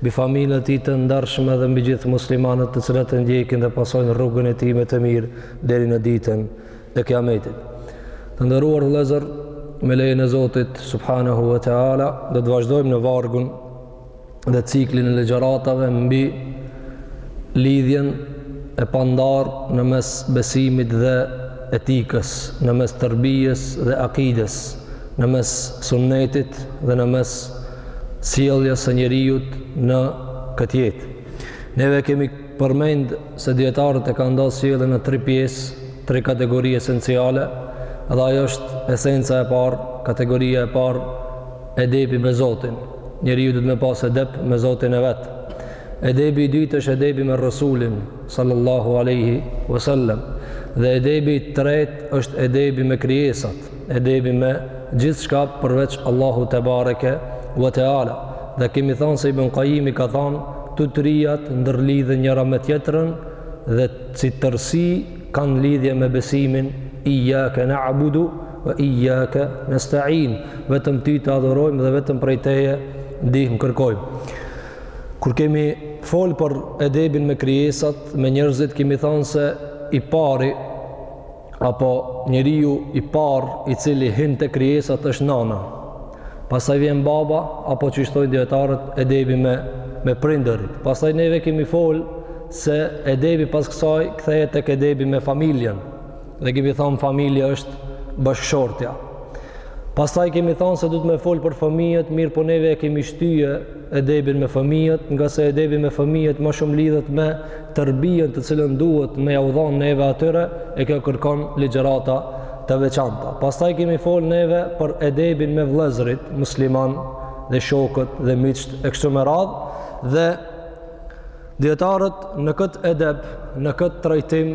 Mbi familjen e tij të ndershme dhe mbi gjithë muslimanët të cilët e ndjekin dhe pasojnë rrugën e tij me të mirë deri në ditën e Kiametit. Të nderuar vëllezër, me lejen e Zotit subhanahu we teala do të vazhdojmë në vargun dhe ciklin e ligjëratave mbi lidhjen e pandar në mes besimit dhe etikës, në mes tërbijës dhe akides, në mes sunnetit dhe në mes sjelljes së njeriut në këtë jetë. Neve kemi përmend se dijetarët e kanë nda sjelljen në tri pjesë, tri kategori esenciale, dhe ajo është esenca e parë, kategoria e parë, edebi me Zotin. Njeriu duhet me pas edeb me Zotin e vet. Edebi i dytë është edebi me Resulin, sallallahu alejhi wesellem. Dhe edebi i tretë është edebi me krijesat. edebi me gjithçka përveç Allahut te bareke ve te ala dhe kemi thanë se Ibn Kajjimi ka thanë të trijat ndërlidhen njëra me tjetrën dhe si tërësi kanë lidhje me besimin ijake na'budu ve ijake nesta'in vetëm ty të adhurojmë dhe vetëm prej teje ndihmë kërkojmë kur kemi folë për edebin me krijesat me njerëzit kemi thanë se i pari apo njeriu i parë i cili hyn te krijesat është nana, pasaj vjen baba, apo siç thojnë dijetarët, edebi me, me prindërit. Pasaj neve kemi folë se edebi pas kësaj kthehet tek edebi me familjen, dhe kemi thanë familja është bashkëshortja. Pasaj kemi thanë se duhet me folë për fëmijët, mirëpo neve e kemi shtye edebin me fëmijët, ngase edebi me fëmijët ma shumë lidhet me tërbijën të cilën duhet me jau dhanë neve atyre, e kjo kërkon ligjërata të veçanta. Pastaj kemi folë neve për edebin me vllezërit muslimanë, dhe shokët, dhe miqtë, e kështu me radhë, dhe dijetarët në këtë edeb, në këtë trajtim,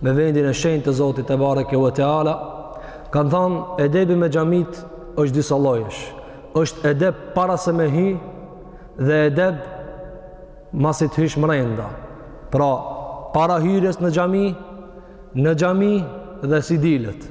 me vendin e shenjtë të Zotit te bareke ve teala kanë thënë edebi me xhamit është disa llojesh është edeb para se me hy dhe edeb masi të hysh mrenda pra para hyrjes në xhami në xhami dhe si dilet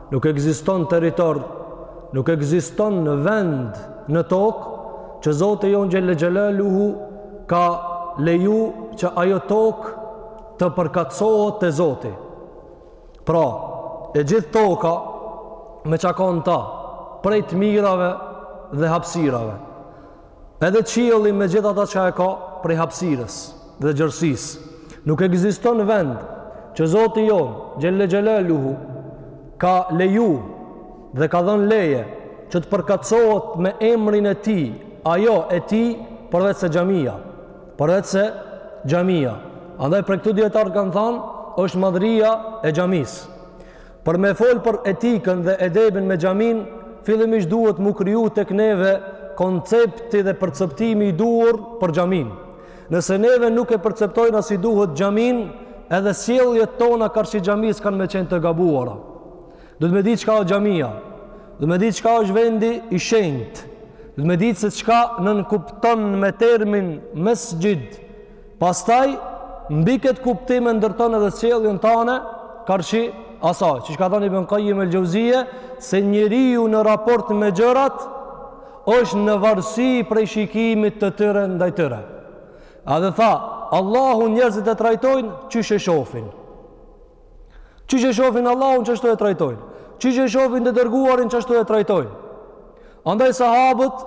Nuk ekziston territor, nuk ekziston vend në tokë që Zoti jonë xhelle xhelaluhu ka leju që ajo tokë të përkatësohet te Zoti. Pra, e gjithë toka me çka ka në ta, prej të mirave dhe hapësirave. Edhe qielli me gjithë ata çka e ka prej hapësirës dhe gjerësisë, nuk ekziston vend që Zoti jonë, xhelle xhelaluhu, ka leju dhe ka dhënë leje që të përkatësohet me emrin e tij, ajo e tij, përveç se xhamia. Përveç se xhamia. Andaj prej këtu dijetarët kanë thanë, është madhëria e xhamisë. Për me fol për etikën dhe edebin me xhaminë, fillimisht duhet m'u kriju tek neve koncepti dhe perceptimi i duhur për xhaminë. Nëse neve nuk e perceptojmë si duhet xhaminë, edhe sjelljet tona karshi xhamisë kanë me qenë të gabuara. Duhet me ditë çka është xhamia. Duhet me ditë çka është vendi i shenjtë. Duhet me ditë se çka nënkupton me termin mesxhid, Pastaj mbi këtë kuptim e ndërton edhe sjelljen tane karshi asaj, siç ka thënë Ibn Qayyim el-Jauziye se njeriu në raport me gjërat është në varësi prej shikimit të tyre ndaj tyre. Edhe tha, Allahu njerëzit e trajtojnë qysh e shofin. Qysh e shofin Allahun qashtu e trajtojnë. Qysh e shofin të dërguarin qashtu e trajtojnë. Andaj sahabët,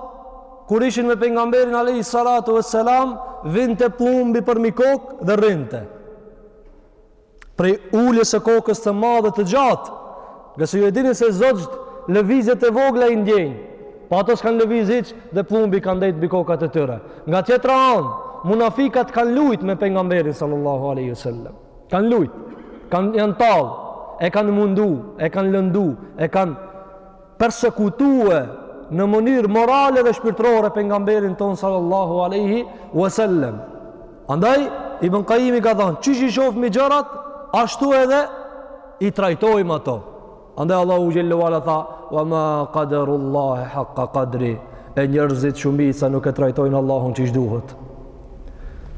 kur ishin me pejgamberin alejhi salatu ve selam, vinte pëllumbi përmbi kokë dhe rrinte. Prej uljes së kokës të madhe të gjatë, ngase ju e dini se zogjtë lëvizjet e vogla i ndjejnë, po ato s'kan lëvizë hiç dhe pëllumbi ka ndejtë mbi kokat e tyre. Nga tjetra anë, munafikat kanë lujtë me pejgamberin sallallahu aleyhi sallam. Kanë lujt, kanë janë tall, e kanë mundu, e kanë lëndu, e kanë persekutu, e në mënyrë morale dhe shpirtërore pejgamberin tonë sallallahu alaihi wasallam. Andaj Ibn Qayyim ka thënë, qysh i shofim gjërat, ashtu edhe i trajtojmë ato. Andaj Allahu xhelle ve ala tha: "Wa ma qadarullahi haqqa qadri." E njerëzit shumica nuk e trajtojnë Allahun siç duhet.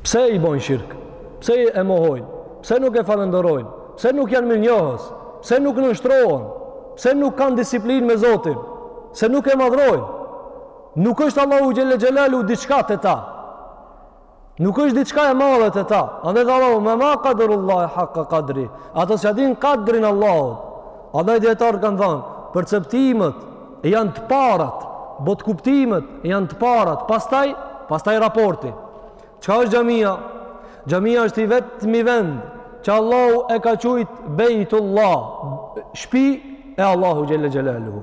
Pse i bojnë shirk? Pse e mohojnë? Pse nuk e falënderojnë? Pse nuk janë mirënjohës? Pse nuk nënshtrohen? Pse nuk kanë disiplinë me Zotin? Se nuk e madhrojnë? Nuk është Allahu xhelle xhelaluhu diçka te ta. Nuk është diçka e madhe te ta. Andaj tha Allahu we ma qadarullahi haqqa qadri. Ato s'ia dinë qadrin Allahut. Andaj dijetarët kanë thënë, perceptimet janë të parat, botëkuptimet janë të parat. Pastaj, pastaj raporti. Çka është xhamia? Xhamia është i vetmi vend që Allahu e ka qujt Bejtullah, shpi e Allahut xhelle xhelaluhu.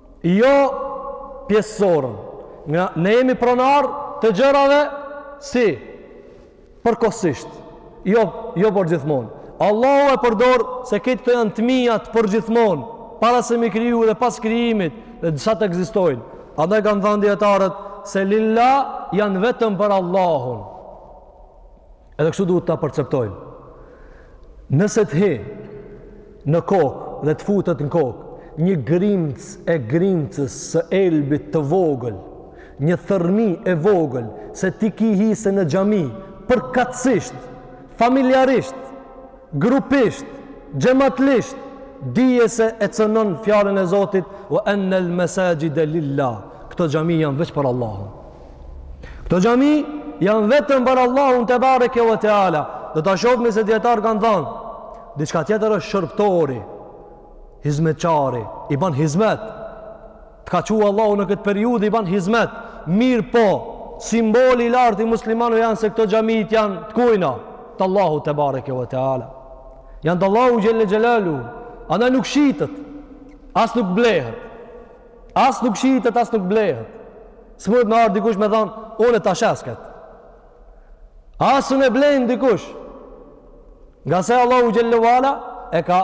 Jo pjesësorën. Ne jemi pronar të gjërave si përkohësisht. Jo, jo për gjithmonë. Allahu e përdor se këtë, këto janë të mijat për gjithmonë, para se m'i kriju dhe pas krijimit dhe derisa të ekzistojnë. Andaj kanë thanë dijetarët se lillah janë vetëm për Allahun. Edhe kështu duhet ta perceptojmë. Nëse të hi në kokë dhe të futet në kokë, një grimcë e grimcës së elbit të vogël, një thërmi e vogël, se ti ki hise në xhami, përkatësisht, familjarisht, grupisht, xhematlisht, dije se e cënon fjalën e Zotit, ve ennel mesaxhide lillah, këto xhami janë veç për Allahun. Këto xhami janë vetëm për Allahun tebareke ve teala. Do ta shofmë se dijetarët kanë thanë, diçka tjetër është shërbëtori, hizmetqari, i ban hizmet. Të ka çu Allahu në këtë periudhë, i ban hizmet. Mirëpo, simboli i lartë i muslimanëve janë se këto xhamitë janë të kujna, të Allahut tebareke ve teala. Janë të Allahut xhelle xhelaluhu, andaj nuk shitet, as nuk blehet. As nuk shitet, as nuk blehet. S'mundet me ardhë dikush me thanë, unë e ta shes këtë. As nuk e blen dikush. Ngase Allahu xhelle ve ala e ka,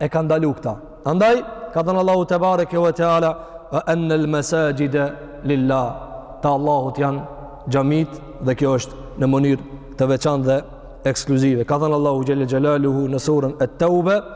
e ka ndalu këta. Andaj, ka thënë Allahu tebareke ve teala, ve ennel mesaxhide lillah. Të Allahut janë xhamitë dhe kjo është në mënyrë të veçantë dhe ekskluzive. Ka thënë Allahu xhelle xhelaluhu në suren Et-Teube,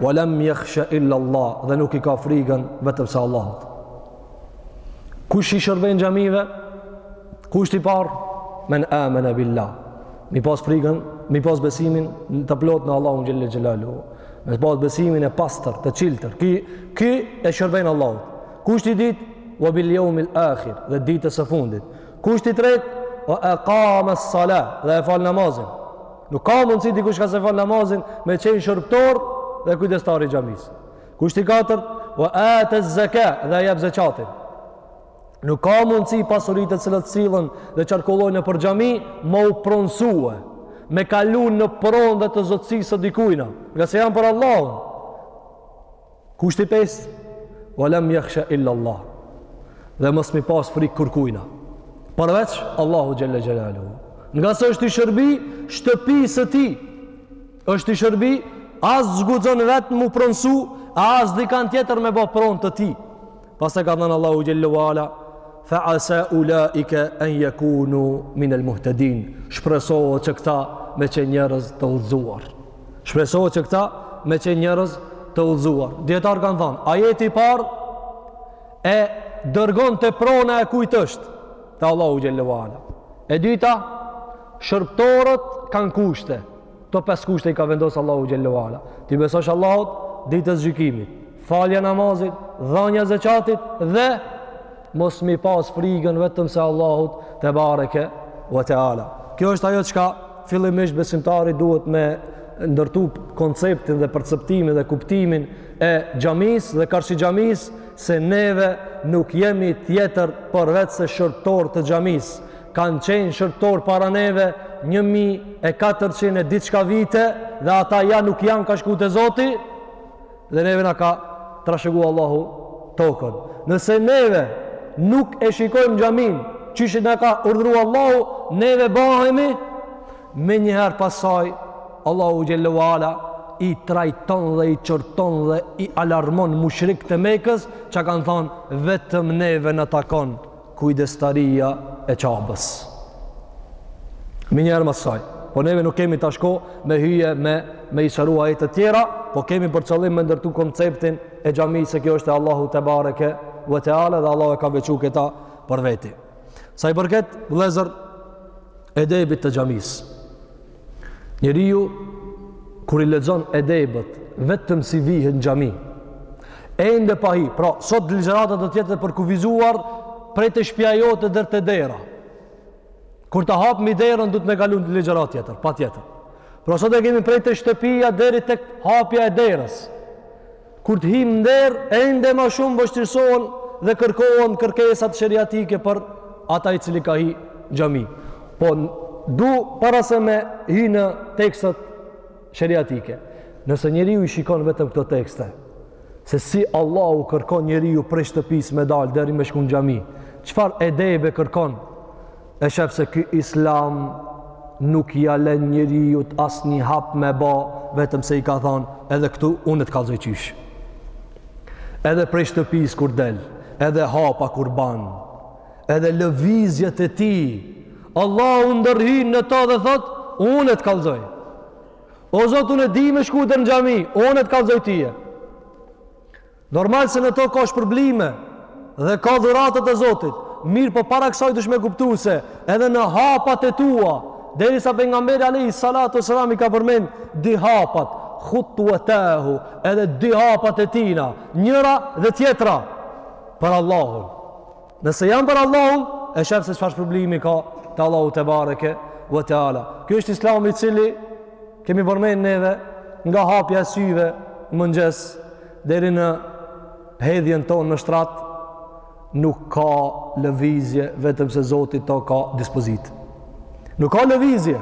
Wa lam yakhsha illa Allah, dhe nuk i ka frikën vetëm se Allahut. Kush i shërben xhamive? Kushti i parë? Men amana billah. M'i pas frikën, m'i pas besimin të plotë në Allahun xhelle xhelaluhu. Me pas besimin e pastër, të çiltër. Ky, ky i shërben Allahut. Kushti i dytë? Wal yawmil akhir, dhe ditës së fundit. Kushti i tretë? Wa aqama as-salah, dhe e fal namazin. Nuk ka mundësi dikush që s'e fal namazin me qenë shërbëtor dhe kujdestar i xhamisë. Kushti i katërt, wa ata az-zaka, dhe e jep zeqatin. Nuk ka mundësi pasuritë të cilat sillen dhe qarkullojnë nëpër xhami, me u pronsu, me kalu në pronë dhe të zotësisë së dikujna, ngase janë për Allahun. Kushti i pestë, ve lem jahshe illa Allah, dhe mos m'i pas frikë kurkujna, përveç Allahut xhelle xhelaluhu. Ngase është i shërbimit, shtëpisë së tij, është i shërbimit, as s'guxon vetë m'u pronsu, as dikan tjetër me ba pronë të tij. Pastaj ka thënë Allahu xhelle ue ala fa asa ulaika an yakunu min al muhtadin. Shpresohet që këta me qenë njerëz të udhëzuar. Shpresohet që këta me qenë njerëz të udhëzuar. Dijetarë kanë thënë, ajeti i parë e dërgon te prona e kujt është? Te Allahu xhelle ue ala. E dyta, shërbëtorët kanë kushte. Këto pesë kushte i ka vendosë Allahu xhelle ue ala. T'i besosh Allahut, ditës gjykimit, falja e namazit, dhanja e zeqatit dhe mos m'i pas frigën vetëm se Allahut tebareke ue teala. Kjo është ajo çka fillimisht besimtari duhet me ndërtu konceptin dhe perceptimin dhe kuptimin e xhamisë dhe karshi xhamisë se neve nuk jemi tjetër përveçse shërbëtorë të xhamisë Kanë qenë shërbëtorë para neve një mijë e katërqind e diçka vite dhe ata ja nuk janë ka shku te Zoti dhe neve na ka trashëgu Allahu tokën. Nëse neve nuk e shikojmë xhaminë qysh na ka urdhru Allahu neve bahemi menjëherë pas saj Allahu xhelle ue ala i trajton dhe i qorton dhe i alarmon mushrikët e Mekës që kanë thonë vetëm neve na takon kujdestaria e Qabes menjëherë mas saj po neve nuk kemi tash kohë me hy e me, me i sqaru e të tjera po kemi për qëllim me ndërtu konceptin e xhamisë se kjo është e Allahut tebareke ue teala dhe Allahu e ka veçu këta për veti sa i përket vëllezër edebit të xhamisë Njeriu kur i lexon edebet vetëm si vihet në xhami. Ende pa hi, pra sot ligjërata do të jetë e përkufizuar prej te shtëpia jote deri te dera. Kur të hapmi derën, duhet me kalu në ligjëratë tjetër, patjetër. Pra sot e kemi prej te shtëpia deri tek hapja e derës. Kur të hijmë n'derë, ende më shumë vështirësohen dhe kërkohen kërkesat sheriatike për ata i cili ka hi n'xhami. Po du para se me hi në tekstet sheriatike. Nëse njeriu i shikon vetëm këto tekste, se si Allahu kërkon njeriu prej shtëpisë me dalë deri me shku në xhami, çfarë edebe kërkon E shef se ky islam nuk ia len njeriut as një hap me ba, vetëm se i ka than, edhe këtu unë të kalzoj qysh. Edhe prej shtëpis kur del, edhe hapa kur ban, edhe lëvizjet e tij, Allahu ndërhyn në ta dhe thot, unë të kalzoj. O Zot, unë e di me shku deri në xhami, unë të kalzoj tije. Normal se në to ka shpërblime dhe ka dhuratat e Zotit, mirëpo para kësaj duhesh me kuptu se edhe në hapat e tua, derisa pejgamberi alejhi salatu wasalam i ka përmen di hapat, hutuatahu, edhe di hapat e tijna, njëra dhe tjetra, për Allahun. Nëse janë për Allahun, e shef se çfarë shpërblimi ka te Allahu tebareke ve teala. Kjo është Islami i cili kemi përmend neve nga hapja e syve në mëngjes deri në hedhjen tonë në shtrat nuk ka lëvizje vetëm se Zoti to ka dispozit. Nuk ka lëvizje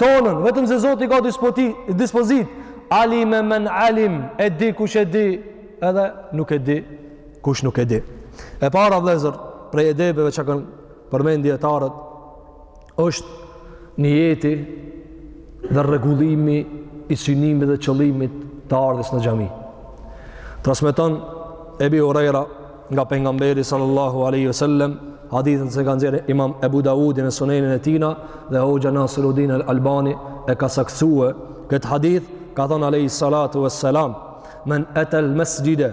tonën vetëm se Zoti ka dispozit. Alime men alim, e di kush e di, edhe nuk e di Kush nuk e di. E para vëllezër, prej edebeve që kanë përmend dijetarët është nijeti dhe rregullimi i synimit dhe qëllimit të ardhjes në xhami. Transmeton Ebi Hurejra nga pejgamberi sallallahu alaihi wasallam hadithin që e ka nxjerr Imam Abu Dawudi në Sunenin e tijna dhe Hoxha Nasiruddin Al Albani e ka saktësue këtë hadith ka thënë alaihi salatu wassalam men etel mesxhide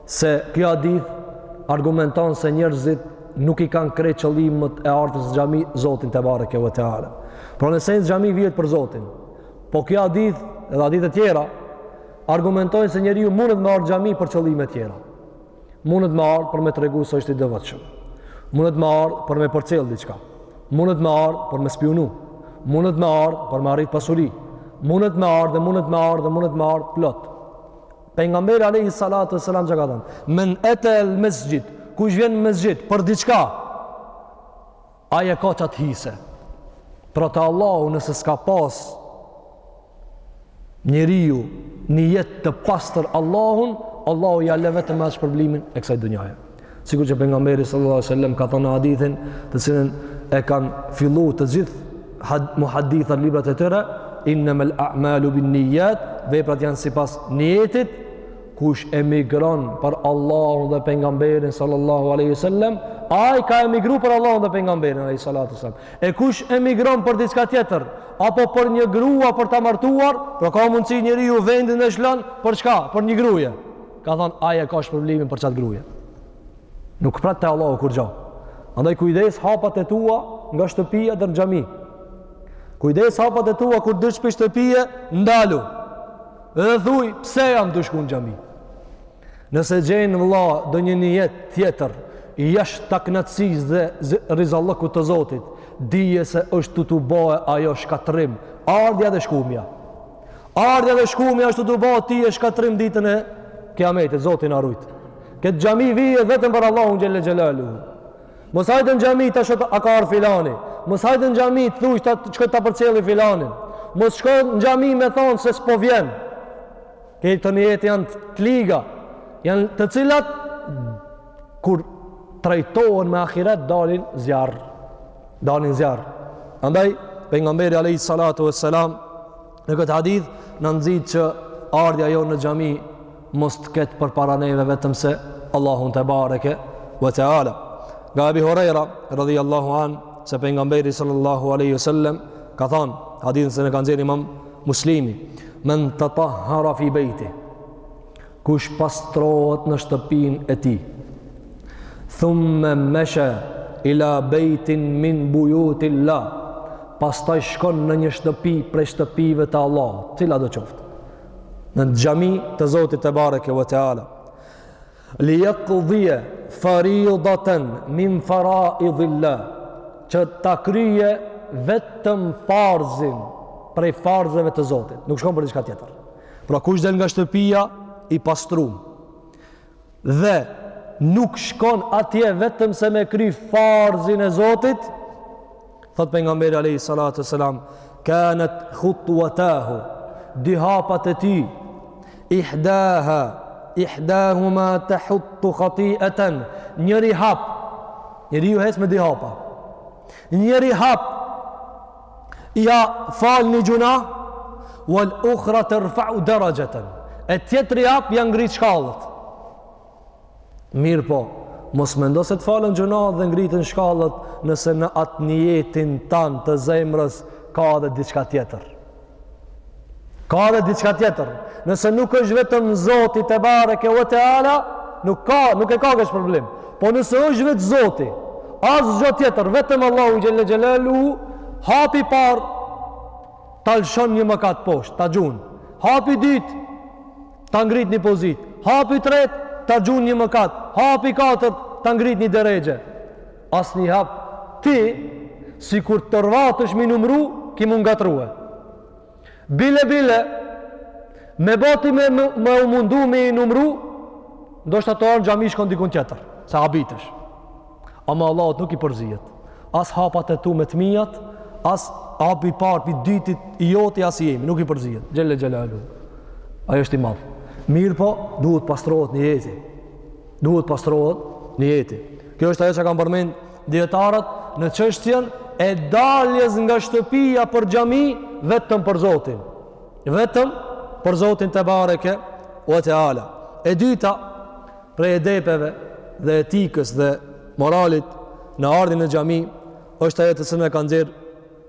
Se kjo hadith argumenton se njerëzit nuk i kanë krejt qëllimet e ardhjes në xhami Zotin tebareke ve teala. Pra nëse në xhami vijet për Zotin. Po kjo hadith dhe hadithe të tjera argumentojnë se njeriu munet me ardh në xhami për qëllime të tjera. Munet me ardh për me tregu se është i devotshëm. Munet me ardh për me përcjell diçka. Munet me ardh për me spiunu. Munet me ardh për me arrit pasuri. Munet me ardh dhe munet me ardh dhe munet me ardh plot. Pejgamberi alayhi salatu wasalam çka ka thanë: "Men etel mesxhid, kush vjen në mesxhid për diçka, ai e ka qat hise." Pra te Allahu nëse s'ka pas njeriu një jetë të pastër Allahun, Allahu ja le vetëm as shpërblimin e kësaj dunjaje. Sikur që pejgamberi sallallahu alajhi wasallam ka thënë në hadithin, të cilin e kanë fillu të gjithë muhaddithat librat e tyre, innamal a'malu bin niyyat, veprat janë sipas nijetit, kush emigron për Allahun dhe pejgamberin sallallahu alaihi wasallam, ai ka emigru për Allahun dhe pejgamberin alaihi salatu wasallam. E kush emigron për diçka tjetër, apo për një grua për ta martuar, pra ka mundësi njeriu vendin e lshon për çka? Për një gruje. Ka thënë ai e ka shpërblimin për qat gruje. Nuk pret te Allahu kurgja. Andaj kujdes hapat e tua nga shtëpia deri në xhami. Kujdes hapat e tua kur del pi shtëpie, ndalu. Dhe thuj, pse jam tu shku në xhami? Nëse gjenë vla dhe një një jetë tjetër, i jash të knatsis dhe rizallëkut të zotit, dije se është tu t'u ba ajo shkatërrim, ardhja dhe shkumja. Ardhja dhe shkumja ashtu do bëhet ti e shkatrim ditën e Kiametit, Zoti na rujt. Kët xhami vije vetëm për Allahun xhelle xhelalu. Mos hajde në xhami ta shohsh a ka ardh filani. Mos hajde në xhami të thuaj çka ta përcjelli filanin. Mos shko në xhami me thon se s'po vjen. Këto nijete janë të liga. Janë të cilat kur trajtohen me ahiret dalin zjarr. dalin zjarr. Andaj pejgamberi alayhi salatu vesselam në këtë hadith na nxit që ardhja jonë në xhami mos të ketë përpara neve vetëm se Allahun tebareke ve teala. Nga Abi Huraira radhiyallahu an se pejgamberi sallallahu alaihi wasallam ka thënë hadithin se na e ka nxjerr Imam Muslimi men tatahhara fi bayti Kush pastrohet në shtëpinë e tij. Thumme meshe ila bejtin min bujutilah. Pastaj shkon në një shtëpi prej shtëpive të Allahut. Cilado qoftë, në xhami të Zotit tebareke ve teala. Li jakdhije faridaten min faraidhilah. Që ta kryje vetëm farzin prej farzeve të Zotit. Nuk shkon për diçka tjetër. Pra kush del nga shtëpia i pastrum dhe nuk shkon atje vetëm se me kry farzin e Zotit, thot pejgamberi alayhi salatu vesselam, kanet khutuatahu, dy hapat e tij, ihdaha, ihdahuma tahuttu khatiaten, njëri hap, njëri ju hec me dy hapa, njëri hap, ja fal një gjynah, wal ukhra terfau deraxheten, e tjetri hap ja ngrit shkallët. Mirëpo, mos mendo se të falen gjynahet dhe ngriten shkallët nëse në atë nijetin tan të zemrës ka edhe diçka tjetër. Ka edhe diçka tjetër. Nëse nuk është vetëm Zoti tebareke ve teala, nuk ka, nuk e ka kësht problem. Po nëse është vetë Zoti, asgjë tjetër, vetëm Allahu xhelle xhelalu, hapi parë ta lëshon një mëkat poshtë, ta gjun. Hapi dytë, ta ngrit një pozitë. Hapi tretë, ta gjun një mëkat. Hapi katërt, ta ngrit një derexhe. Asnjë hap ti sikur t'orvatesh m'i numru, ki m'u ngatrru. Bile bile me bo ti me u mundu me i numru, ndoshta tu ardh në xhami shkon dikun tjetër, se habitesh. Ama Allahut nuk i përzihet. As hapat e tu me të mijat, as hapi parë pi dytit i joti as i jemi, nuk i përzihet. Xhelle xhelalu. Ai është i madh. Mirëpo, duhet pastrohet nijeti. Duhet pastrohet nijeti. Kjo është ajo që kam përmend Dijetarët në çështjen e daljes nga shtëpia për xhami vetëm për Zotin. Vetëm për Zotin tebareke ue teala. E dyta prej edepeve dhe etikës dhe moralit në ardhjen në xhami është ajo të cilën e ka nxjerrë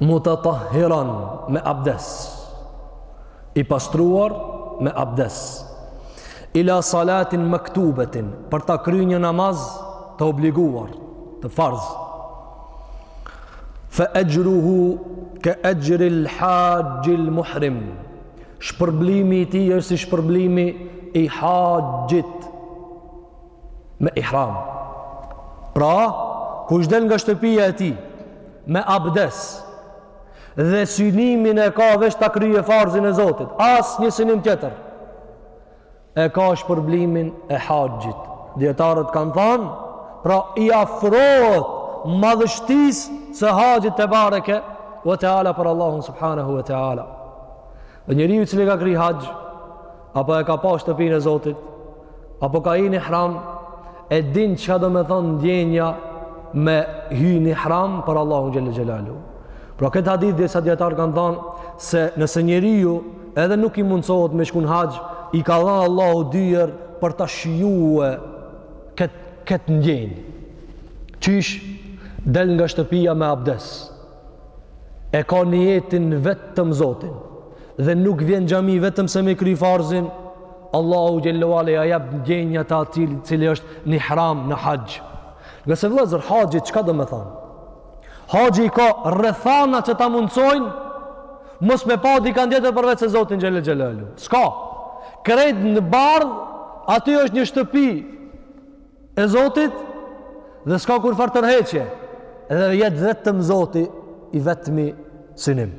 Mutatahhiran me abdes. I pastruar me abdes. Ila salatin maktubatin për ta kryer një namaz të obliguar, të farz. Fa ajruhu ka ajri al-hajj al-muhrim. Shpërblimi i tij është si shpërblimi i haxhit. me ihram. Pra, kush del nga shtëpia e tij me abdes dhe synimin e ka veç ta krye farzin e Zotit, asnjë synim tjetër. E ka shpërblimin e haxhit. Dijetarët kanë thënë, pra i afrohet madhështisë së haxhit tebareke ve teala për Allahun subhanahu ve teala. Dhe njeriu i cili ka kry haxh apo e ka pa shtëpinë e Zotit, apo ka hy në ihram, e din çka domethonë ndjenja me hy në ihram për Allahun xhel-le xhelaluhu. Pra këtë hadith disa dijetarë kanë thonë se nëse njeriu edhe nuk i mundësohet me shku n'haxh, i ka dhanë Allahu dyer për ta shijue këtë kët ndjenjë. Qysh del nga shtëpia me abdes, e ka nijetin vetëm Zotin dhe nuk vjen xhami vetëm se me kry farzin Allahu xhel-le ve ala ja jep ndjenja të atij i cili është në ihram në haxh ngase vllezër haxhi çka domethonë haxhi ka rrethana që ta mundësojnë mos me pa dikand tjetër përveç se Zotin xhel-le xhelaluhu s'ka krejt në bardh aty është një shtëpi e Zotit dhe s'ka kurrfarë tërheqje tjetër vetëm Zoti i vetmi synim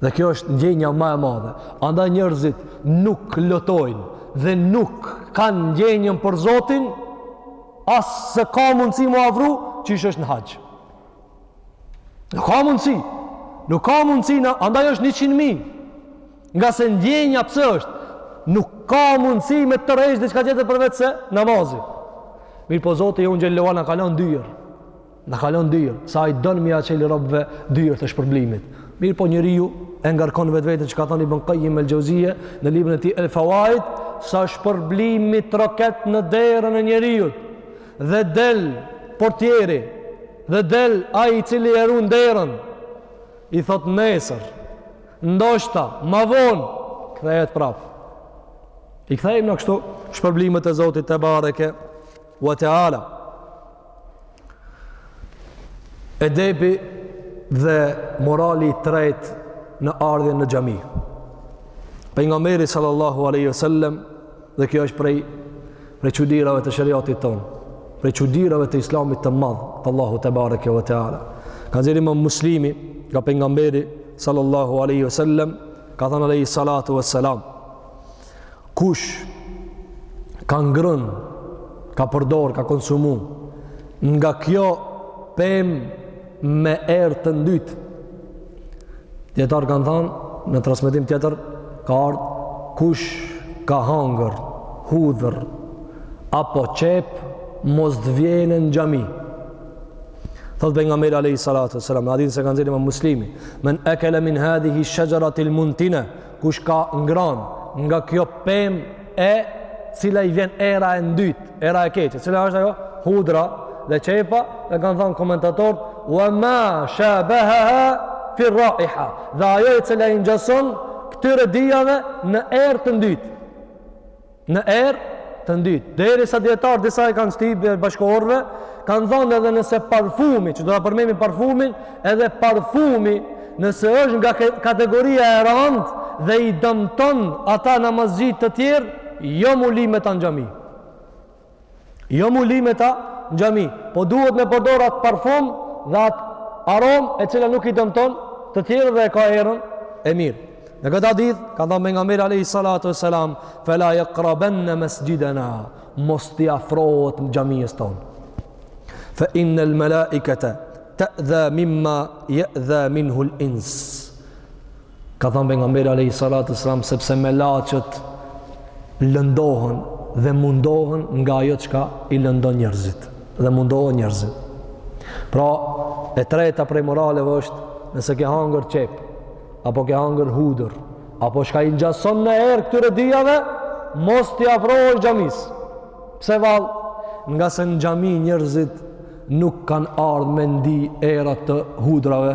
dhe kjo është ndjenja ma e madhe andaj njerëzit nuk lotojnë dhe nuk kanë ndjenjën për Zotin as s'e ka mundësi m'u afru qysh është në haxh Nuk ka mundësi. Nuk ka mundësi, në, andaj është njëqind mijë. Ngase ndjenja pse është, nuk ka mundësi me tërheq diçka tjetër përveç se namazi. Mirëpo Zoti ynë xhel-le ve ala na ka lon dyer. Na ka lon dyer. Se ai don me ia çel robëve dyer të shpërblimit. Mirëpo njeriu e ngarkon vetveten që ka thanë Ibn Kajim el-Xheuzije në librin e tij El Fawaid, sa shpërblimi troket në derën e njeriut. Dhe del portieri, dhe del ai i cili e ruan derën. I thot nesër, ndoshta ma vonë kthehet prap. I kthejmë na kështu shpërblimet e Zotit tebareke wa teala. Edebi dhe morali i tretë në ardhjen në xhami. Pejgamberi sallallahu alaihi wasallam Dhe kjo është prej prej çudirave të sheriatit tonë, prej çudirave të Islamit të madh, të Allahut tebareke ve teala. Ka nxjerrë imam Muslimi, nga pejgamberi sallallahu alaihi wasallam, ka thanë alaihi salatu wassalam. Kush ka ngrën, ka përdor, ka konsumu nga kjo pemë me erë të ndytë. Dijetarët kanë thanë, në transmetim tjetër, ka ardhë kush ka hangër, hudhër, apo qepë, mos të vjenë në xhami. Thotë pejgamberi alaihi salatu wassalam. Në hadithin se ka nxjerrë imam Muslimi, men ekele min hadhihi shexheratil muntine, Kush ka ngran nga kjo pemë e cila i vjen era e ndytë, era e keqe, cila është ajo hudhra dhe qepa dhe kanë thanë komentatorët wa ma shabaha fi raiha dhe ajo e cila i ngjason këtyre dyjave në erë të ndytë. Në erë të ndytë, derisa dijetarët disa e kanë shti prej bashkëkohorëve, kanë thonë edhe nëse parfumi, që do ta përmendim parfumin, edhe parfumi nëse është nga kategoria e randë dhe i dëmton ata namazxhinjtë të tjerë, jo mu ly me ta në xhami. Jo mu ly me ta në xhami, po duhet me përdor atë parfum dhe atë aromë e cila nuk i dëmton të tjerë dhe e ka erën e mirë. Në këtë hadith, ka thanë pejgamberi alaihi salatu we selam, fela jakrabenne mesxhidena, mos t'i afrohet xhamisë tonë. Fe innel melaikete, teedha mimma, jeedha minhul ins. Ka thanë pejgamberi alayhi salatu sallam sepse melaqet lëndohen dhe mundohen nga ajo çka i lëndon njerëzit dhe mundohen njerëzit. Pra, e treta prej moraleve është nëse ke hangër qepë apo ke hangër hudhër apo çka i ngjason në erë këtyre dyjave mos t'i afrohesh xhamisë pse vallë ngase në xhami njerëzit nuk kanë ardhë me ndi era të hudhrave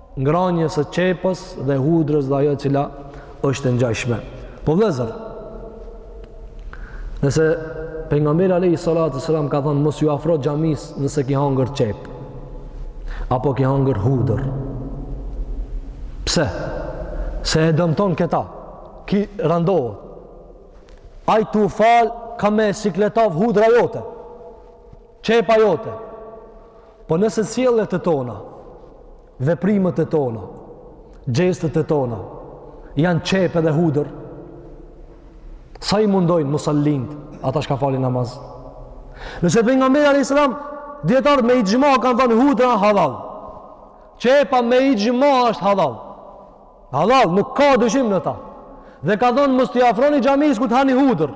ngranjes së qepës dhe hudrës dhe ajo e cila është e ngjashme. Po vëllazër, nëse pejgamberi alayhi salatu wasalam ka thënë mos ju afro xhamisë nëse ki hangër qepë apo ki hangër hudër. Pse? Se e dëmton këta. Ki randohet. Ai tu fal ka me e sikletu hudra jote. Qepa jote. Po nëse sjelljet e tona, veprimet e tona, gjestet e tona janë qepë dhe hudër, sa i mundojnë musallinjtë ata çka falin namaz? Nëse pejgamberi a.s. dijetarët me ixhma kanë thënë hudra hallall, qepa me ixhma është hallall, hallall nuk ka dyshim në ta, dhe ka thënë mos t'i afroni xhamisë kur të hani hudër,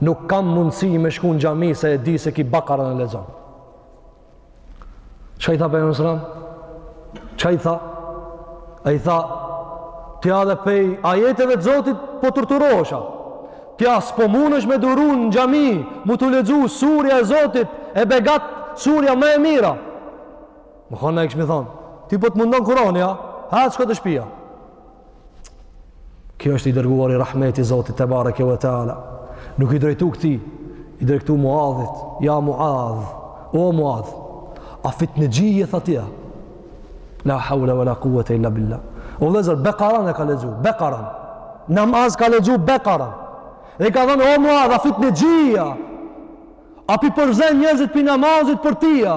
Nuk kam mundësi me shku në xhami se e di se ki Bekaren e lexon. Çka i tha pejgamberi sallallahu alejhi ve selem? Çka i tha? A i tha, ti a edhe pej ajeteve të zotit po tërturosha. Ti a s'po mundesh me duru në xhami, m'u lexu surja e zotit e begatë surja më e mira. Me kon na, kish me i thonë, ty po të mundon kurani, a? Hec, shko te shpia? Ky është i dërguari i rahmetit Zotit tebareke ve teala. Nuk iu drejtu këtij, iu drejtu muadhit, ja muadh, o muadh, a fitneçi je tha ti, a. La haule ve la kuvete illa billah. O vllezër, bekaran e ka lexu, bekaran. Namaz ka lexu, bekaran. Dhe i ka thënë, o muadh, a fitneçi je, a p'i përzen njerëzit pej namazit për tija.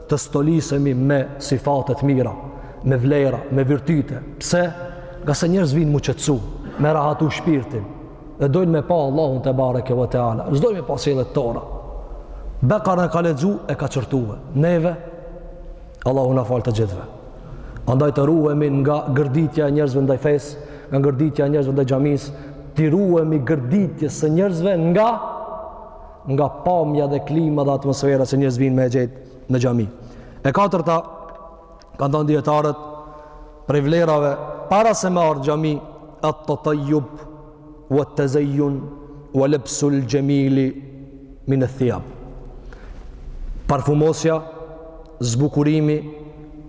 të stolisemi me sifate të mira, me vlera, me virtyte. Pse? Ngase njerëz vijnë m'u qëtësu, me rahatu shpirtin, dhe dojnë me pa Allahun tebareke ve teala, s'dojnë me pa sjelljet tona. Bekaren e ka lexu, e ka qortu, e neve, Allahu na faltë të gjithëve. Andaj të ruhemi nga gërditja e njerëzve ndaj fesë, nga gërditja e njerëzve ndaj xhamisë, të ruhemi gërditjes së njerëzve nga nga pamja dhe klima dhe atmosfera se njerëz vijnë me e gjet në xhami. E katërta, kanë thënë dijetarët prej vlerave para se me ardh xhami at tatayyub wat tazayyun wa labsul jamili min al thiyab. Parfumosja, zbukurimi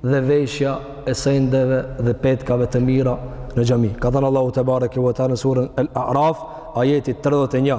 dhe veshja e sendeve dhe petkave të mira në xhami. Ka thënë Allahu tebareke ve teala në surën Al-A'raf, ajeti 31.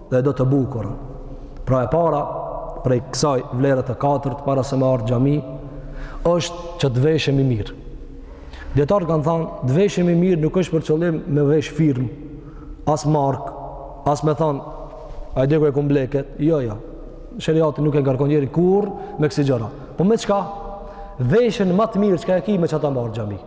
dhe do të bukurën. Pra e para prej kësaj vlerës të katërt para se me ardhë n'xhami, është që të veshem i mirë. Dijetarët kanë thanë, të veshem i mirë nuk është për qëllim me vesh firmë, as markë, as me thanë, a i deko e kumbleket, jo, jo, sheriati nuk e ngarkon njerin kurrë me kësi gjana. Po me çka? Veshjen ma të mirë çka e ki me qata me ardhë n'xhami.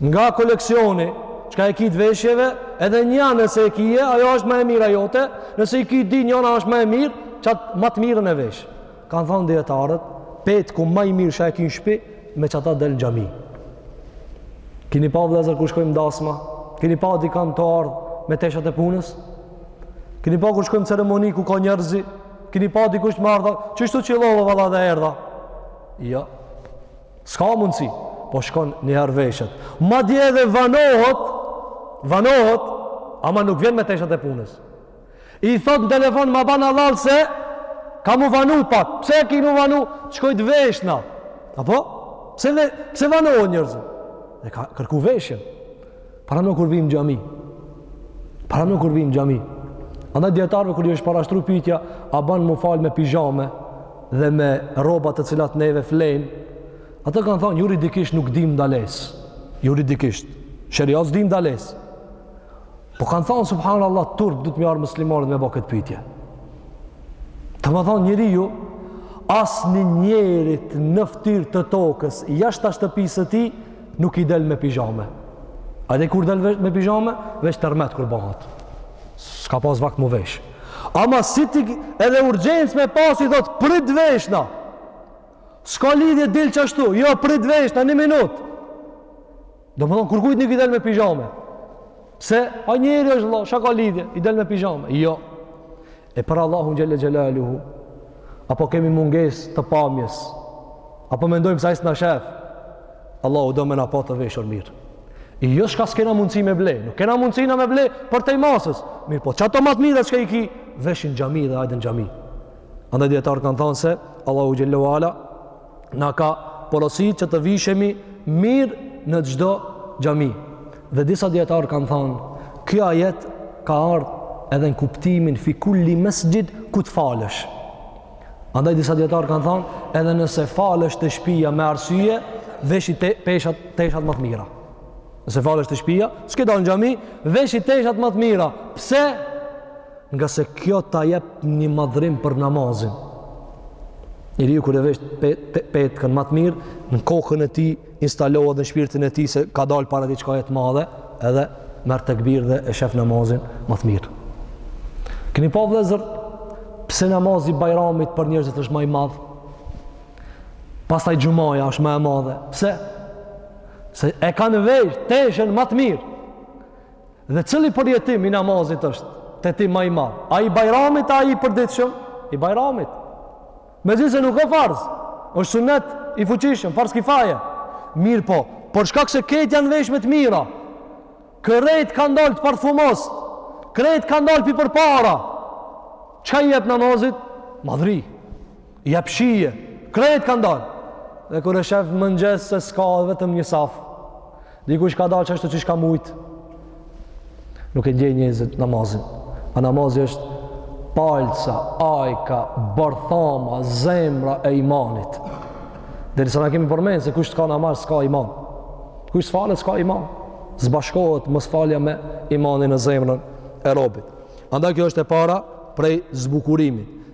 Nga koleksioni, çka e ki t'veshjeve, edhe një nëse e kije, ajo ashtë ma e mira jote, nëse i ki dy njana ashtë ma e mirë, qatë ma të mirën e vesh. Kanë thanë dijetarët, petku ma i mirë që e ki n'shpi, me qata del në xhami. Kini pa vllezër kur shkojmë dasma, kini pa dikan t'ardhë me teshat e punës, kini pa kur shkojmë ceremoni ku ka njerëzi, kini pa dikush t'me ardhë, qishtu që i lodhë vëlla dhe erdha? Jo. Ja. S'ka mundësi, po shkon njëherë veshet. Madje edhe vanohet, vanohet, ama nuk vjen me teshat e punës. I thot në telefon, ma ban hallall se kam m'u vanu pak, pse ki m'u vanu, të shkoj të veshna. Apo? Pse, ve, pse vanohet njerzi? E ka kërku veshje. Paramendo kur vijmë n'xhami. Paramendo kur vijmë n'xhami. Andaj dijetarëve kur u është parashtru pytja, a ban m'u falë me pizhame dhe me rroba të cilat neve flejmë, ata kanë thanë, juridikisht nuk dimë ndalesë. Juridikisht. Sheriat s'dimë ndalesë. Po kanë thanë, subhanallah, turp, duhet me i ardhë muslimanit me ba këtë pytje. Do me thanë, njeriu, as një njerit në ftyrë të tokës, jashta shtëpisë së tij, nuk i del me pizhame. A dhe kur del me pizhame, veç tërmet kur bahet. S'ka pas vakt m'u vesh. Ama siç edhe urgjencë me pas i thot prit veshna. S'ka lidhje dil qashtu, jo prit veshna një minut. Domethonë, kurkujt nuk i del me pizhame. Se, a njeri është vla, çka ka lidhje, i del me pizhame. Jo, E për Allahun xhel-le xhelaluhu, apo kemi mungesë të pamjes? Apo mendojmë se ai s'na shef? Allahu do me na pa të veshur mirë. I jo çka s'kena mundësi me ble, nuk kena mundësi na me ble përtej masës. Mirëpo, qato ma të mira që i ki, veshi n'xhami dhe hajde n'xhami. Andaj dijetarët kanë thanë se, Allahu xhel-le ue ala, na ka porosit që të vishemi mirë në çdo xhami. Dhe disa dijetarë kanë thanë, ky ajet ka ardhë edhe në kuptimin fi kulli mesxhid ku të falesh. Andaj disa dijetarë kanë thanë, edhe nëse falesh te shpia me arsye, veshi te, peshat, teshat ma të mira. Nëse falesh te shpia, s'ke dalë në xhami, veshi teshat ma të mira. Pse? nga se kjo ta jep një madhërim për namazin. Njeriu kur e vesh pet pe, petkën ma të mirë, në kokën e tij instalohet në shpirtin e tij se ka dalë para diçkaje të madhe, edhe merr tekbir dhe e shef namazin ma të mirë. Keni pa vllezër, pse namazi i bajramit për njerëzit është ma i madh? Pastaj xhumaja është ma e madhe. Pse? Se e kanë vesh teshën ma të mirë. Dhe cili përjetim i namazit është te ti ma i madh? Ai i bajramit, a i përditshëm? I bajramit. Megjithëse nuk o farz, është sunet i fuqishëm, farz kifaje. Mirëpo, për shkak se krejt janë vesh me të mira, krejt kanë dalë të parfumos, krejt kanë dalë përpara, çka i jep namazit? Madhëri. Jep shije, krejt kanë dalë. Dhe kur e shef mëngjes se s'ka vetëm një saf. Dikush ka dalë qashtu qysh ka mujt. Nuk e ndjejnë njerëzit namazin. Pa namazi është palca, ajka, bërthama, zemra e imanit. Derisa na kemi përmend se kush s'ka namaz s'ka iman. Kush s'falet s'ka iman. S'bashkohet mosfalja me imanin në zemrën e robit. Andaj kjo është e para prej zbukurimit.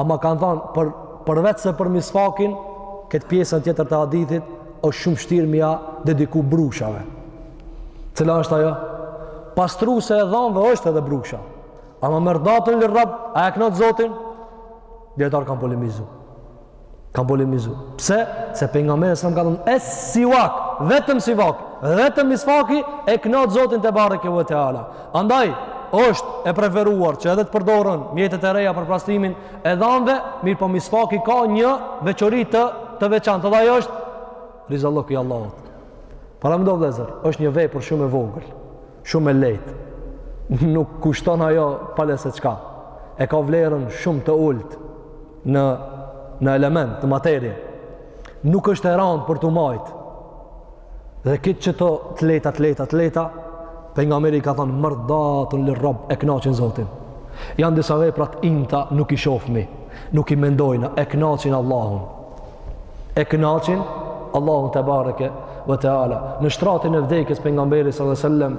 Ama kanë thënë për përveçse për misvakin, këtë pjesën tjetër të hadithit është shumë shtirë m'ia dediku brushave. Cila është ajo? Pastruese e dhamve është edhe brusha. Ama merdatun lir-rab, a e knaq zotin? Dijetarët kanë polemizu. Kanë polemizu. Pse? Se pejgamberi alejhi selam ka thanë es-sivak, vetëm sivak, vetëm misvaki e knaq zotin tebareke ve teala. Andaj, është e preferuar që edhe të përdoren mjetet e reja për pastrimin e dhamve, mirëpo misvaki ka një veçori të, të veçantë. Dhe ai është rizallëku i Allahut. Paramendo vllezër, është një vepër shumë e vogël, shumë e lejtë. Nuk kushton ajo pale se çka. E ka vlerën shumë të ultë në në element, në materie, nuk është e randë për t'u majtë. Dhe ke qëto të leta, të leta, të leta, pejgamberi ka thonë, merdatun lir-rab, e knaqin zotin. Janë disa vepra t'imta nuk i shofmi, nuk i mendojna, e knaqin Allahun. E knaqin Allahun tebareke ve teala. Në shtratin e vdekjes pejgamberi salallahu alejhi ve selem,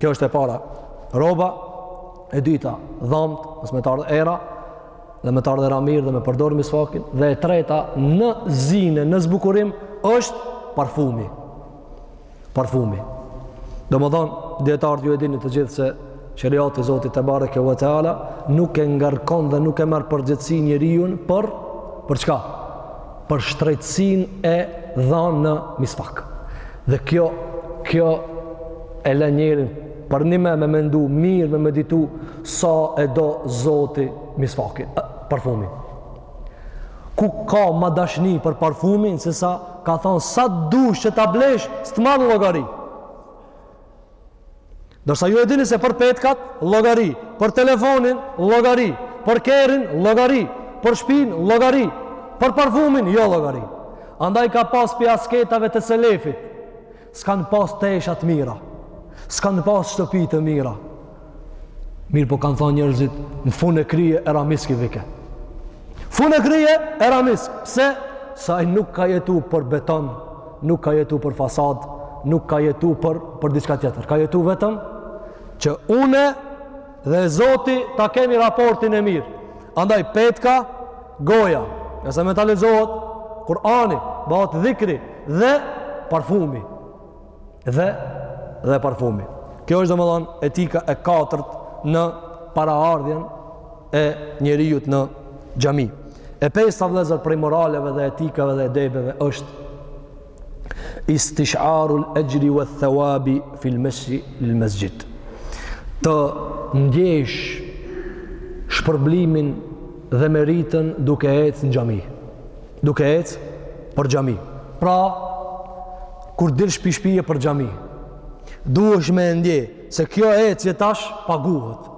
Kjo është e para. Roba e dyta, dhamt, ose me të ardhë era, dhe me të ardhë era mirë dhe me përdorë misvakin, dhe e treta, në zine, në zbukurim, është parfumi. Parfumi. Domethanë, dijetarët ju e dini të gjithë se sheriati i Zotit Tebareke ve Teala nuk e ngarkon dhe nuk e merr përgjegjësi njeriun për, për çka? Për shtrejtsinë e dhanë në misvak. Dhe kjo, kjo e lë njerin, përnime me mendu, mirë me meditu, sa e do zoti misfakin, parfumin. Ku ka ma dashni për parfumin, se sa ka thanë, sa dush që ta blesh, s'të marr llogari. Ndërsa ju e dini se për petkat, llogari, për telefonin, llogari, për kerrin, llogari, për shpinë, llogari, për parfumin, jo llogari. Andaj ka pas pi asketëve të selefit, s'kanë pas tesha të mira, s'kanë pas shtëpi të mira, Mirëpo kanë thanë njerëzit, në fun e krye era miski vike. Fun e krye era misk, pse? Se ai nuk ka jetu për beton, nuk ka jetu për fasad, nuk ka jetu për, për diçka tjetër. Ka jetu vetëm që unë dhe zoti ta kemi raportin e mirë. Andaj, petka, goja, se me ta lexohet Kurani, bahet dhikri dhe parfumi. edhe parfumi. Kjo është domethënë etika e katërt në paraardhjen e njeriut në xhami. E pesta vëllazër prej moraleve dhe etikave dhe edebeve është istish'arul ajri wath thawabi fil masjid lil masjid. Të ndjesh shpërblimin dhe meritën duke ecë në xhami. duke ecë për xhami. Pra, kur dilsh pi shtëpie për xhami, duhesh me e ndje se kjo ecje tash paguhet.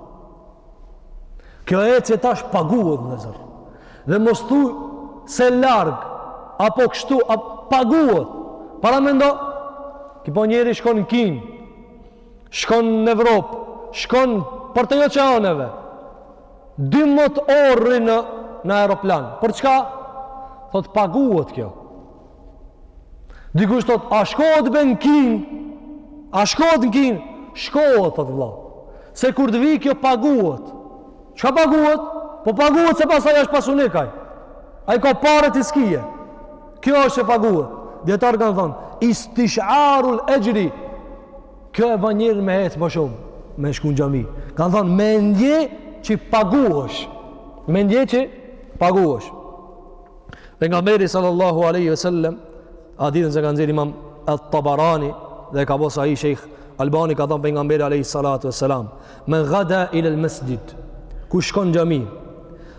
Kjo ecje tash paguhet, vëllazër. Dhe mos thu se larg apo kështu, po paguhet. Paramendo, qe po njeri shkon në Kinë, shkon në Evropë, shkon përtej oqeaneve. 12 orë rri në në aeroplan. Për çka? Thotë paguhet kjo. Dikush thotë a shkohet be në Kinë? A shkohet në Kinë? Shkohet thotë vëlla. Se kur të vij kjo paguhet. Çka paguhet? Po paguhet se pastaj është pasanik ai. Ai i ka paret, ti s'ki. Kjo është se paguhet. Dijetarët kanë thonë, istish'arul exhri, Kjo e ban njerin me ecë më shumë, me shku në xhami. Kanë thanë me ndje që paguhesh. Me ndje që paguhesh. Pejgamberi sallallahu aleyhi ve sellem hadithin se ka nxjerrë imam Et Tabarani Dhe ka bo sahih shejkh Albani ka thanë Pejgamberi aleyhi salatu ve selam Men gada ilel mesxhid Kush shkon xhami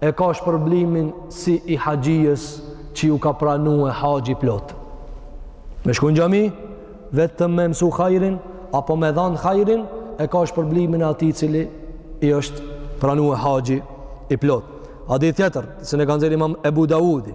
e ka shpërblimin si i haxhisë që iu ka pranue haxhi i plotë. Me shku në xhami, vetëm me e mësu hajrin, apo me dhanë hajrin, e ka shpërblimin e atij cili i është pranue haxhi i plotë. Hadith tjetër, se na ka nxjerrë imam Ebu Dawudi,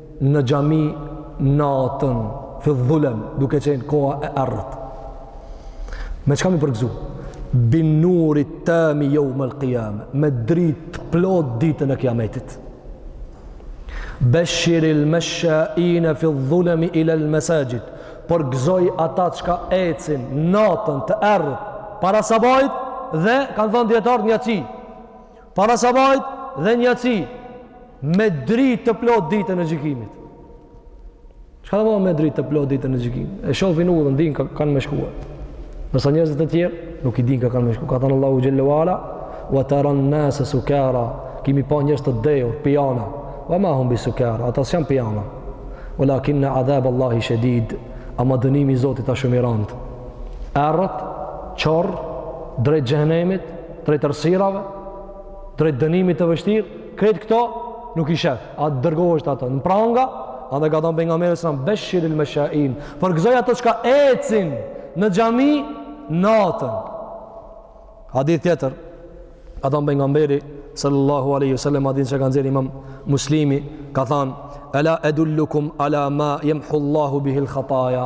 në xhami natën fi dhulem duke qenë koha e errët me çka me i përgëzu bin nuri tami yawm al qiyama me drit të plot ditën e kiametit bashir al mashain fi dhulem ila al masajid përgëzoj ata çka ecin natën të errët para sabahit dhe kanë thënë dijetarët në jaci Para sabahit dhe në jaci me dritë të plot ditën e gjykimit. Çka do me thanë me dritë të plot ditën e gjykimit? E shofin udhën, din ka kanë me shkue. Nëse njerëzit e tjerë nuk e din ka kanë me shku. Ka thanë Allahu xhelle ve ala, "Wa taran nas sukara", ki me i pa njerëz të dehur, pijana. Wa ma hum bisukara, ata s'jan pijana. Walakin adhab Allahi shadid, ama dënimi i Zotit është shumë i randë. Errët, qorr drejt xhehnemit, drejt errësirave, drejt dënimit të vështirë, krejt këto nuk i shef, a dërgohesh te ato, në pranga, edhe ka thonë Pejgamberi alejhi selam beshiril meshain, përgëzoj ato çka ecin në xhami natën. Hadith tjetër, ka thonë Pejgamberi, sallallahu aleyhi sallam, hadith që ka nxjerr imam muslimi, ka thonë, Ela edullukum ala ma jemhullahu bihil khataja,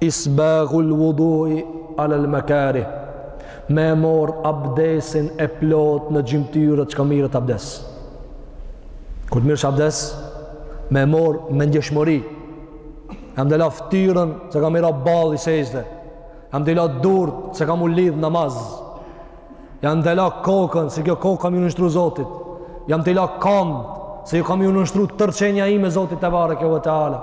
Isbaghul wudu'i 'ala al-makarih, me e marrë abdesin e plotë në gjymtyrët që mirret abdes. Kur të mirrsh abdes, me e marrë me ndjeshmëri, jam t'e la ftyrën se kam me ra ballë në sexhde, jam t'i la durt se ka m'u lidh namaz, jam t'e la kokën, se kjo kokë ka m'ju nënshtru Zotit, jam t'i la kamt, se ka m'ju nënshtru tërë qenia ime Zotit tebareke ve teala.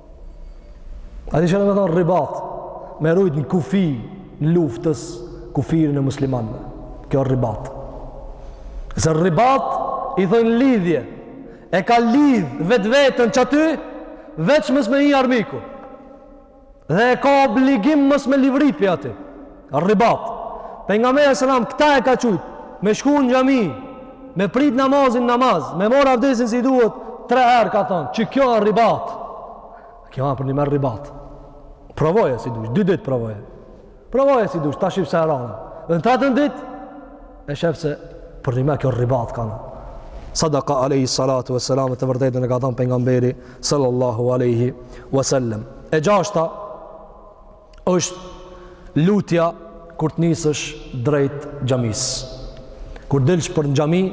A di ç'do me thonë ribat, me rujt kufinin e luftës, kufirin e muslimanëve. Kjo është ribat. Se ribat, i thonë lidhje, e ka lidh vetveten qaty, veç mos me hi armiku. Dhe e ka obligim mos me livrit prej aty. Rribat. Pejgamberi alayhis salam këta e ka qujt me shku në xhami, me prit namazin namaz, me marr avdesin si duhet, tre herë ka thon, që kjo është rribat. Kjo është përnjëmend rribat. Provoje si duhet, dy ditë provoje. Provoje si duhet, ta shef sa e ranë. Dhe në tretën ditë e shef se përnjëmend kjo rribat kanë. Sadaka alayhi salatu wassalam të vërtetën e ka thon pejgamberi sallallahu alaihi wasallam. E gjashta është lutja kur të nisësh drejt xhamisë. Kur delsh për në xhami,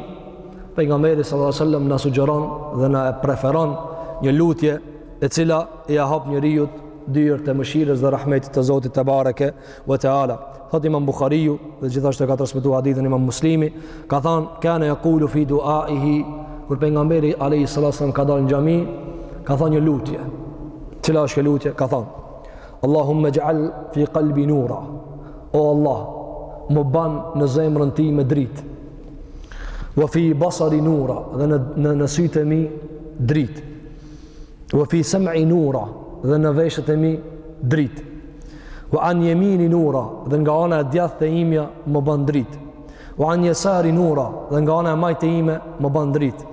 pejgamberi sallallahu alajhi wasallam na sugjeron dhe na e preferon një lutje e cila ia hap njeriut dyert e mëshirës dhe rahmetit të Zotit tebareke ve teala. Thotë Imam Buhariu dhe gjithashtu e ka transmetu hadithin Imam Muslimi, ka thanë kana yaqulu fi du'aihi kur pejgamberi alejhi selam ka dalë në xhami, ka thanë një lutje. Cila është kjo lutje? Ka thanë Allahumme xh'al fi kalbi nura O Allah Më ban në zemrën time dritë Ve fi basari nura Dhe në, në, në sytë e mi dritë Ve fi sem'i nura Dhe në veshët e mi dritë Ve an jemini nura Dhe nga ana e djathtë e imja më ban dritë Ve an jesari nura Dhe nga ana e majtë e ime më ban dritë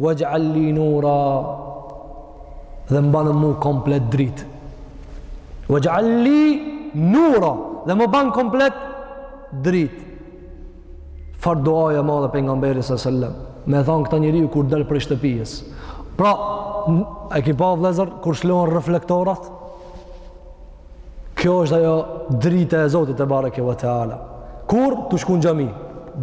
Waj'al li nura dhe më ban mu komplet dritë. Waj'al li nura dhe më ban komplet dritë. Far duaje e madhe pejgamberi sallallahu alejhi ve sellem. Me thanë këta njeriu kur del prej shtëpisë. Pra, e ki pa vllezër kur lshohen reflektorat? Kjo është ajo drita e Zotit tebareke ve teala. Kur tu shku në xhami?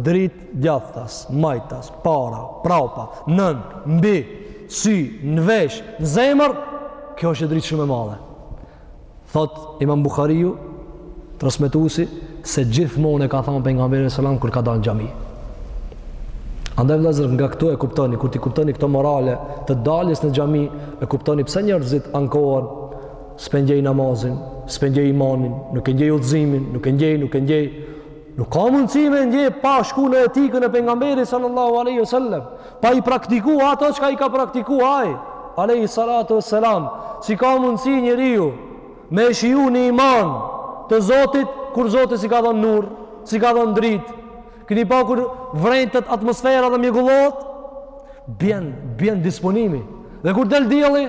Dritë, djathtas, majtas, para, prapa, nën, mbi, sy, në vesh, në zemër, kjo është dritë shumë e madhe. Thotë imam Buhariu, transmetuesi, se gjithmonë e ka thanë pejgamberi alejhi selam kur ka dalë në xhami. Andaj vëllezër nga këtu e kuptoni, kur t'i kuptoni këto morale të daljes në xhami, e kuptoni pse njerëzit ankohen s'pe ndjej namazin, s'pe ndjej imanin, nuk e ndjej udhëzimin, nuk e ndjej, nuk e ndjej. Nuk ka mundësi me ndje pa shku në etikën e pejgamberit sallallahu alaihi wasallam, pa i praktiku ato çka i ka praktiku ai alaihi salatu wassalam. Si ka mundësi njeriu me e shiju një iman të Zotit, kur Zoti s'i ka dhënë nur, s'i ka dhënë dritë, keni pa kur vrenjtet atmosfera dhe mjegullohet, bjen, bjen disponimi. Dhe kur del dielli,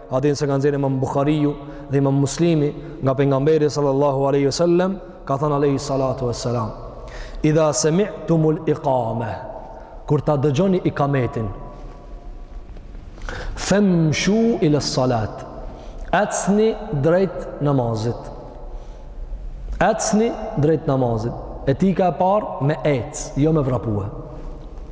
Hadithin se ka nxjerrë Imam Buhariu dhe Imam Muslimi nga pejgamberi sallallahu alaihi wasallam, ka thanë alaihi salatu wassalam: "Idha sami'tumul iqame" Kur ta dëgjoni ikametin, famshu ila salat. Ecni drejt namazit. Ecni drejt namazit. Etika e parë me ec, jo me vrapue.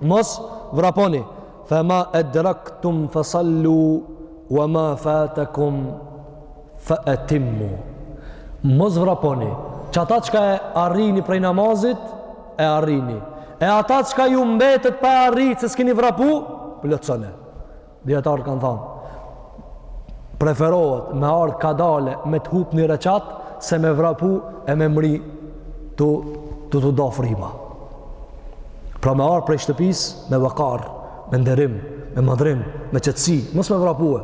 Mos vraponi, fa ma edraktum fa sallu, wa ma fatakum fa atimmu. Mos vraponi, q'ata çka e arrini prej namazit, e arrini. E ata çka ju mbetet pa e arrit se s'keni vrapu, plotësone. Dijetarët kanë thanë, preferohet me ardhë kadale me të hupë një reqat, se me vrapu e me mri tu, tu t'u da frima. Pra me ardhë prej shtëpisë me vakar, me nderim, me madhrim, me qetësi, mos me vrapue.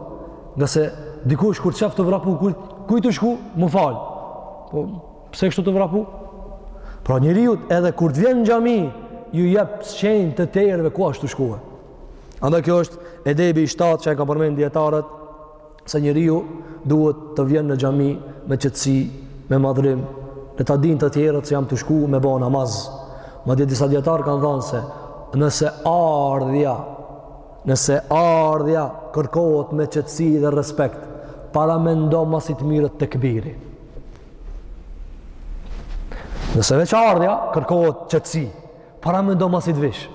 Ngase dikush kur t'shef tu vrapu, ku je, ku je tu shku, më fal. Po, pse kështu tu vrapu? Pra njeriu edhe kur të vjen në xhami, ju jep shenjë të tjerëve ku asht tu shkue. Andaj kjo është edebi i shtatë që e kanë përmend dijetarët se njeriu duhet të vjen në xhami me qetësi, me madhrim, le ta dinë të tjerët se jam tu shku me bo namaz. Madje disa dijetarë kanë thanë se nëse ardhja, nëse ardhja kërkohet me qetësi dhe respekt, paramendo masi të mirret tekbiri. Nëse veç ardhja kërkohet qetësi, Paramendo masi t'vish.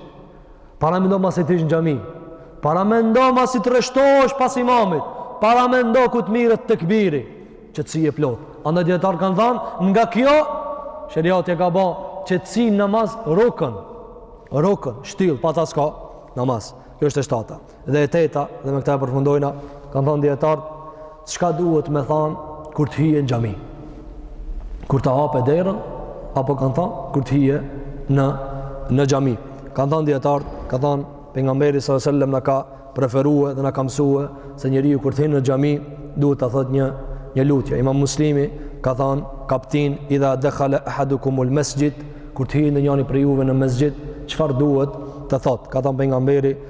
Paramendo masi t'vish në xhami. Paramendo masi t'rreshtohesh pas imamit. Paramendo kur të mirret tekbiri. Qetësi e plotë. Andaj dijetarët kanë thanë, nga kjo, sheriati e ka ba qetësinë n'namaz rukën. Rukën, shtyllë, pa ta s'ka namaz. Kjo është e shtata. Dhe e teta, dhe me këta e përfundojna, kanë thanë dijetarët, çka duhet me thanë kur të hyjë në xhami? Kur të hapë derën, apo kanë thanë kur të hyjë në, në xhami? Kanë thanë dijetarët, kanë thanë, pejgamberi sallallahu alejhi ve sellem na ka preferue dhe na ka mësue, se njeriu kur të hyjë në xhami, duhet të thotë një, një lutje. Imam Muslimi ka thanë, kaptinë, idha dekhale ahadukumul mesxhid, kur të hyjë ndonjani prej juve në mesxhid, çfarë duhet të thotë? Ka thanë pejgamberi,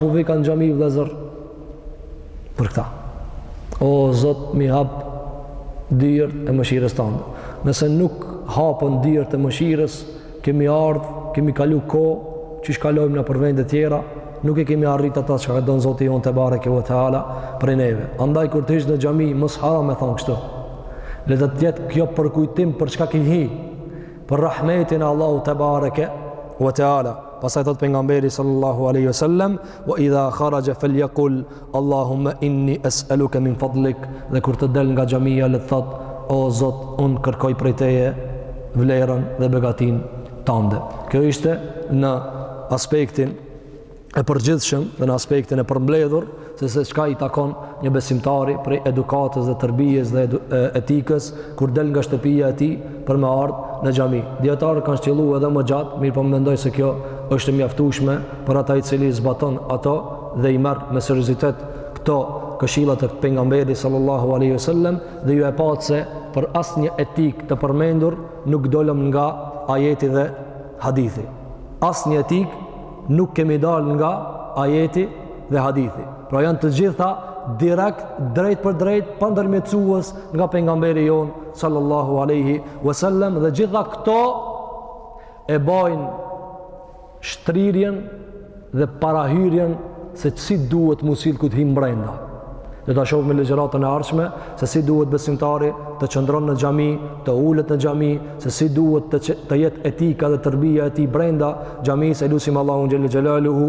Ku vika n'xhami, vllezër, për këta. O, Zot, m'i hap dyrt e mëshirës tane. Nëse nuk hapen dyrt e mëshirës, kemi ardhë, kemi kalu kohë, qysh kalojmë nëpër vende tjera, nuk e kemi arrit ata çka don Zoti jonë tebareke ve teala prej neve. Andaj, kur të hish në xhami, mos harro me thanë kështu. Le të t'jetë kjo përkujtim për çka ki hi, për rahmetin e Allahut tebareke ve teala. Pastaj thotë pejgamberi sallallahu alaihi wasallam, "Wa idha kharaja falyaqul Allahumma inni es'aluka min fadlik." Dhe kur të del nga xhamia le të thotë, "O Zot, un kërkoj prej teje vlerën dhe begatinë tande." Kjo ishte në aspektin e përgjithshëm dhe në aspektin e përmbledhur se se çka i takon një besimtari prej edukatës dhe terbijes dhe edu, e, etikës, kur del nga shtëpia e tij për me ardhë në xhami. Dijetarët kanë shtjellu edhe më gjatë, mirëpo mendoj se kjo është e mjaftushme për ata i cili zbaton ato dhe i merr me seriozitet këto këshillat e pejgamberit sallallahu aleyhi sallem dhe ju e patë se për asnjë etikë të përmendur nuk dolëm nga ajeti dhe hadithi. Asnjë etikë nuk kemi dalë nga ajeti dhe hadithi. Pra janë të gjitha direkt, drejt për drejt, pa ndërmjetësues nga pejgamberi jonë, sallallahu aleyhi wasallam dhe gjitha këto e bajnë shtrirjen dhe parahyrjen se si duhet musliman t'him brenda. Do ta shofmi ligjëratën e ardhshme, se si duhet besimtari të qëndron në xhami, të ulet në xhami, se si duhet të, të jetë etika dhe tërbija e tij brenda xhamisë, e lusim Allahun xhele xhelaluhu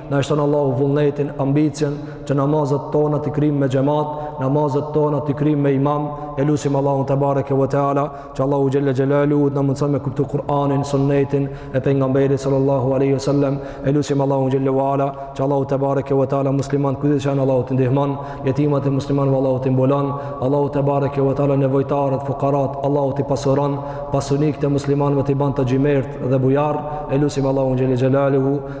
Na e shton Allahu vullnetin, ambicien, që namazet tona t'i kryjm me xhemat, namazet tona t'i kryjm me imam, e lusim Allahun tebareke ve teala, që Allahu xhele xhelaluhu, t'na mundëson me kuptu Kur'anin, sunnetin, e pejgamberit sallallahu aleyhi sallam, e lusim Allahun xhele ve ala, që Allahu tebareke ve teala, muslimanët ku do që janë Allahu t'i ndihmon, jetimat e muslimanëve Allahu t'i mbron, Allahu tebareke ve teala, nevojtarët, fukarat, Allahu t'i pasuron, pasunikët e muslimanëve t'i ban xhymert dhe bujar, e lusim Allahun xhele xhelaluhu,